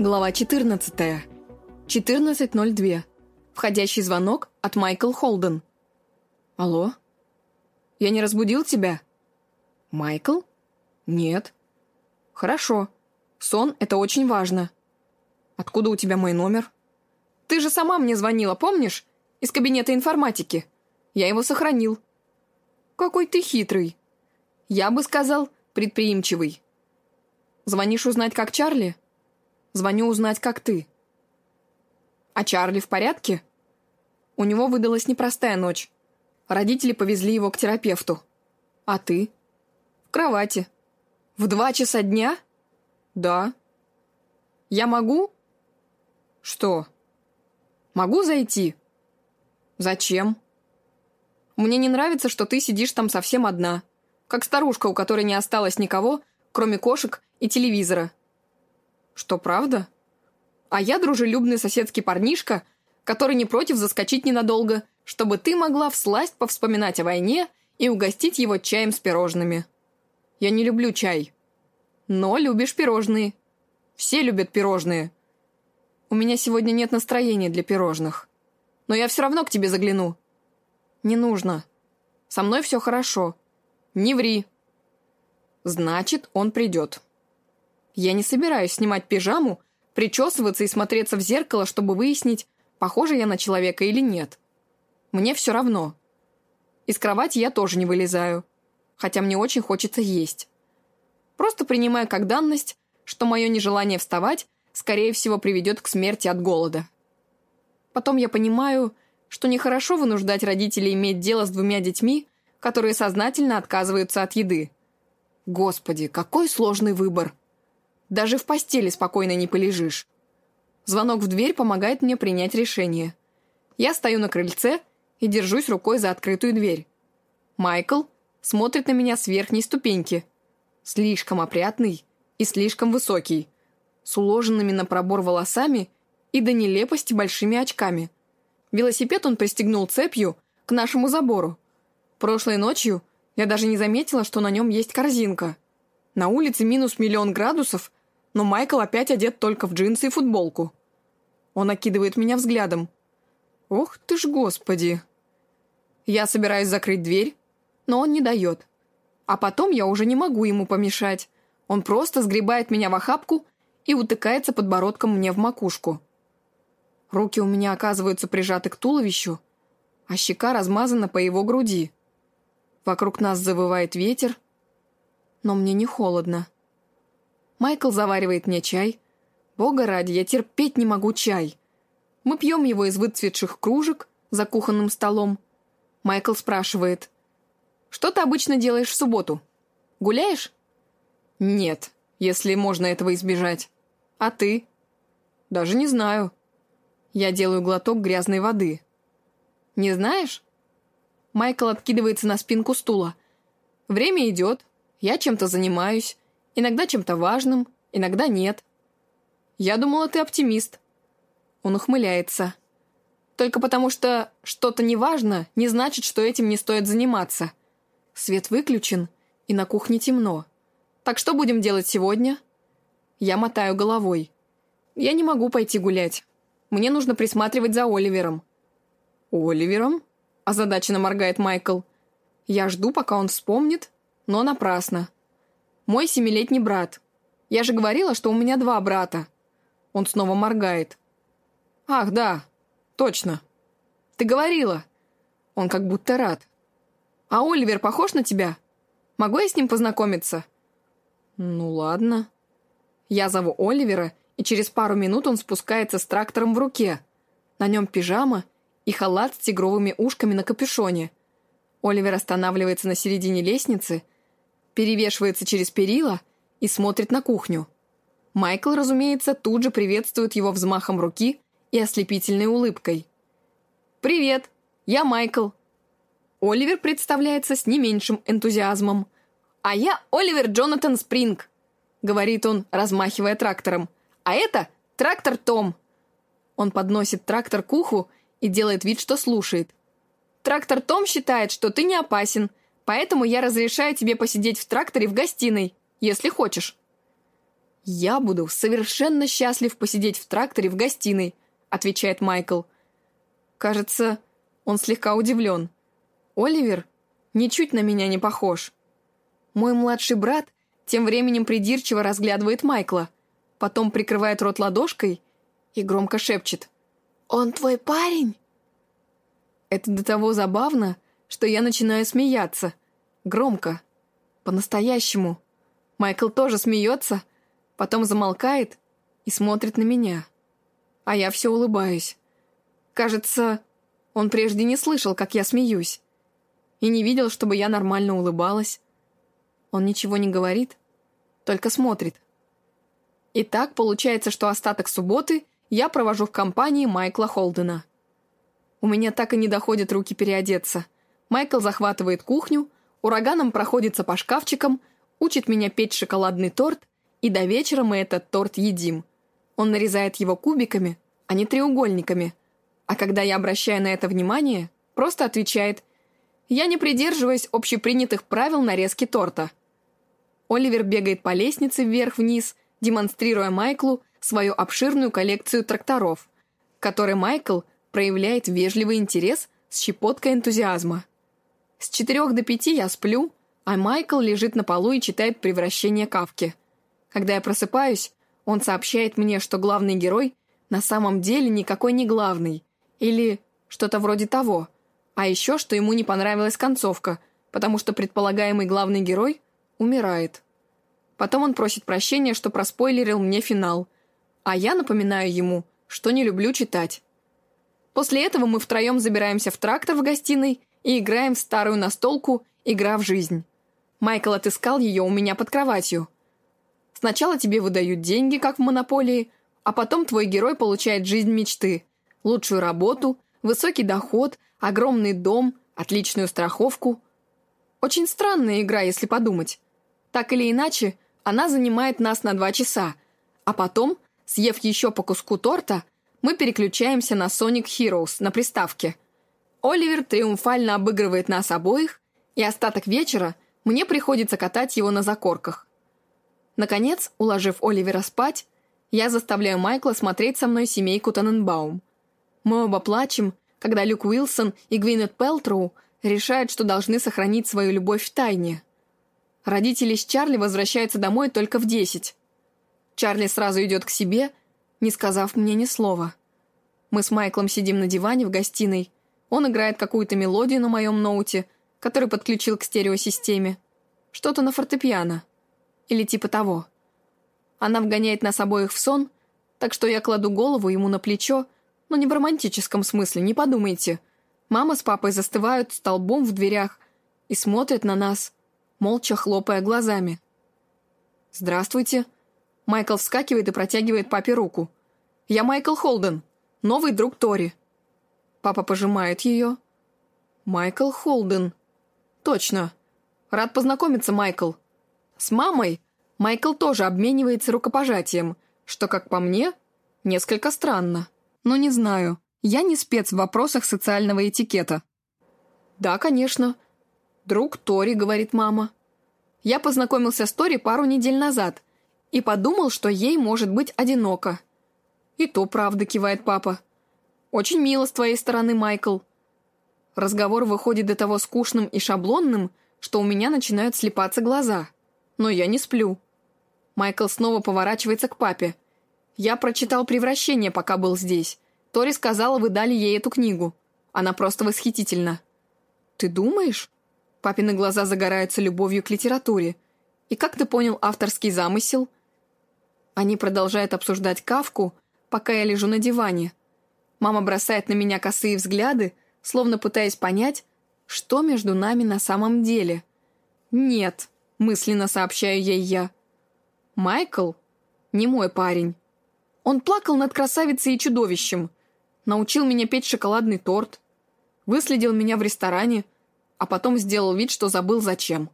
Глава 14. 14.02. Входящий звонок от Майкл Холден. Алло? Я не разбудил тебя? Майкл? Нет. Хорошо. Сон — это очень важно. Откуда у тебя мой номер? Ты же сама мне звонила, помнишь? Из кабинета информатики. Я его сохранил. Какой ты хитрый. Я бы сказал, предприимчивый. Звонишь узнать, как Чарли? — Звоню узнать, как ты. А Чарли в порядке? У него выдалась непростая ночь. Родители повезли его к терапевту. А ты? В кровати. В два часа дня? Да. Я могу? Что? Могу зайти? Зачем? Мне не нравится, что ты сидишь там совсем одна. Как старушка, у которой не осталось никого, кроме кошек и телевизора. Что, правда? А я дружелюбный соседский парнишка, который не против заскочить ненадолго, чтобы ты могла всласть повспоминать о войне и угостить его чаем с пирожными. Я не люблю чай. Но любишь пирожные. Все любят пирожные. У меня сегодня нет настроения для пирожных. Но я все равно к тебе загляну. Не нужно. Со мной все хорошо. Не ври. Значит, он придет. Я не собираюсь снимать пижаму, причесываться и смотреться в зеркало, чтобы выяснить, похожа я на человека или нет. Мне все равно. Из кровати я тоже не вылезаю, хотя мне очень хочется есть. Просто принимаю как данность, что мое нежелание вставать, скорее всего, приведет к смерти от голода. Потом я понимаю, что нехорошо вынуждать родителей иметь дело с двумя детьми, которые сознательно отказываются от еды. Господи, какой сложный выбор. Даже в постели спокойно не полежишь. Звонок в дверь помогает мне принять решение. Я стою на крыльце и держусь рукой за открытую дверь. Майкл смотрит на меня с верхней ступеньки. Слишком опрятный и слишком высокий. С уложенными на пробор волосами и до нелепости большими очками. Велосипед он пристегнул цепью к нашему забору. Прошлой ночью я даже не заметила, что на нем есть корзинка. На улице минус миллион градусов, но Майкл опять одет только в джинсы и футболку. Он окидывает меня взглядом. «Ох ты ж, господи!» Я собираюсь закрыть дверь, но он не дает. А потом я уже не могу ему помешать. Он просто сгребает меня в охапку и утыкается подбородком мне в макушку. Руки у меня оказываются прижаты к туловищу, а щека размазана по его груди. Вокруг нас завывает ветер, но мне не холодно. Майкл заваривает мне чай. Бога ради, я терпеть не могу чай. Мы пьем его из выцветших кружек за кухонным столом. Майкл спрашивает. «Что ты обычно делаешь в субботу? Гуляешь?» «Нет, если можно этого избежать. А ты?» «Даже не знаю». Я делаю глоток грязной воды. «Не знаешь?» Майкл откидывается на спинку стула. «Время идет, я чем-то занимаюсь, Иногда чем-то важным, иногда нет. Я думала, ты оптимист. Он ухмыляется. Только потому что что-то неважно, не значит, что этим не стоит заниматься. Свет выключен, и на кухне темно. Так что будем делать сегодня? Я мотаю головой. Я не могу пойти гулять. Мне нужно присматривать за Оливером. Оливером? Озадаченно моргает Майкл. Я жду, пока он вспомнит, но напрасно. Мой семилетний брат. Я же говорила, что у меня два брата. Он снова моргает. Ах, да, точно. Ты говорила. Он как будто рад. А Оливер похож на тебя? Могу я с ним познакомиться? Ну ладно. Я зову Оливера, и через пару минут он спускается с трактором в руке. На нем пижама и халат с тигровыми ушками на капюшоне. Оливер останавливается на середине лестницы — перевешивается через перила и смотрит на кухню. Майкл, разумеется, тут же приветствует его взмахом руки и ослепительной улыбкой. «Привет, я Майкл». Оливер представляется с не меньшим энтузиазмом. «А я Оливер Джонатан Спринг», — говорит он, размахивая трактором. «А это трактор Том». Он подносит трактор к уху и делает вид, что слушает. «Трактор Том считает, что ты не опасен, Поэтому я разрешаю тебе посидеть в тракторе в гостиной, если хочешь». «Я буду совершенно счастлив посидеть в тракторе в гостиной», — отвечает Майкл. Кажется, он слегка удивлен. Оливер ничуть на меня не похож. Мой младший брат тем временем придирчиво разглядывает Майкла, потом прикрывает рот ладошкой и громко шепчет. «Он твой парень?» Это до того забавно, что я начинаю смеяться. Громко. По-настоящему. Майкл тоже смеется, потом замолкает и смотрит на меня. А я все улыбаюсь. Кажется, он прежде не слышал, как я смеюсь. И не видел, чтобы я нормально улыбалась. Он ничего не говорит, только смотрит. И так получается, что остаток субботы я провожу в компании Майкла Холдена. У меня так и не доходят руки переодеться. Майкл захватывает кухню, ураганом проходится по шкафчикам, учит меня печь шоколадный торт, и до вечера мы этот торт едим. Он нарезает его кубиками, а не треугольниками. А когда я обращаю на это внимание, просто отвечает «Я не придерживаюсь общепринятых правил нарезки торта». Оливер бегает по лестнице вверх-вниз, демонстрируя Майклу свою обширную коллекцию тракторов, которой Майкл – проявляет вежливый интерес с щепоткой энтузиазма. С четырех до пяти я сплю, а Майкл лежит на полу и читает «Превращение Кавки». Когда я просыпаюсь, он сообщает мне, что главный герой на самом деле никакой не главный, или что-то вроде того, а еще, что ему не понравилась концовка, потому что предполагаемый главный герой умирает. Потом он просит прощения, что проспойлерил мне финал, а я напоминаю ему, что не люблю читать. После этого мы втроем забираемся в трактор в гостиной и играем в старую настолку «Игра в жизнь». Майкл отыскал ее у меня под кроватью. Сначала тебе выдают деньги, как в монополии, а потом твой герой получает жизнь мечты, лучшую работу, высокий доход, огромный дом, отличную страховку. Очень странная игра, если подумать. Так или иначе, она занимает нас на два часа, а потом, съев еще по куску торта, мы переключаемся на Sonic Heroes на приставке. Оливер триумфально обыгрывает нас обоих, и остаток вечера мне приходится катать его на закорках. Наконец, уложив Оливера спать, я заставляю Майкла смотреть со мной семейку Таненбаум. Мы оба плачем, когда Люк Уилсон и Гвинет Пелтроу решают, что должны сохранить свою любовь в тайне. Родители с Чарли возвращаются домой только в десять. Чарли сразу идет к себе – не сказав мне ни слова. Мы с Майклом сидим на диване в гостиной. Он играет какую-то мелодию на моем ноуте, который подключил к стереосистеме. Что-то на фортепиано. Или типа того. Она вгоняет нас обоих в сон, так что я кладу голову ему на плечо, но не в романтическом смысле, не подумайте. Мама с папой застывают столбом в дверях и смотрят на нас, молча хлопая глазами. «Здравствуйте», Майкл вскакивает и протягивает папе руку. «Я Майкл Холден, новый друг Тори». Папа пожимает ее. «Майкл Холден». «Точно. Рад познакомиться, Майкл». С мамой Майкл тоже обменивается рукопожатием, что, как по мне, несколько странно. Но не знаю, я не спец в вопросах социального этикета. «Да, конечно. Друг Тори», — говорит мама. «Я познакомился с Тори пару недель назад», и подумал, что ей может быть одиноко. «И то правда», — кивает папа. «Очень мило с твоей стороны, Майкл». Разговор выходит до того скучным и шаблонным, что у меня начинают слепаться глаза. Но я не сплю. Майкл снова поворачивается к папе. «Я прочитал «Превращение», пока был здесь. Тори сказала, вы дали ей эту книгу. Она просто восхитительна». «Ты думаешь?» Папины глаза загораются любовью к литературе. «И как ты понял авторский замысел?» Они продолжают обсуждать Кавку, пока я лежу на диване. Мама бросает на меня косые взгляды, словно пытаясь понять, что между нами на самом деле. «Нет», — мысленно сообщаю ей я. «Майкл? Не мой парень. Он плакал над красавицей и чудовищем, научил меня петь шоколадный торт, выследил меня в ресторане, а потом сделал вид, что забыл зачем».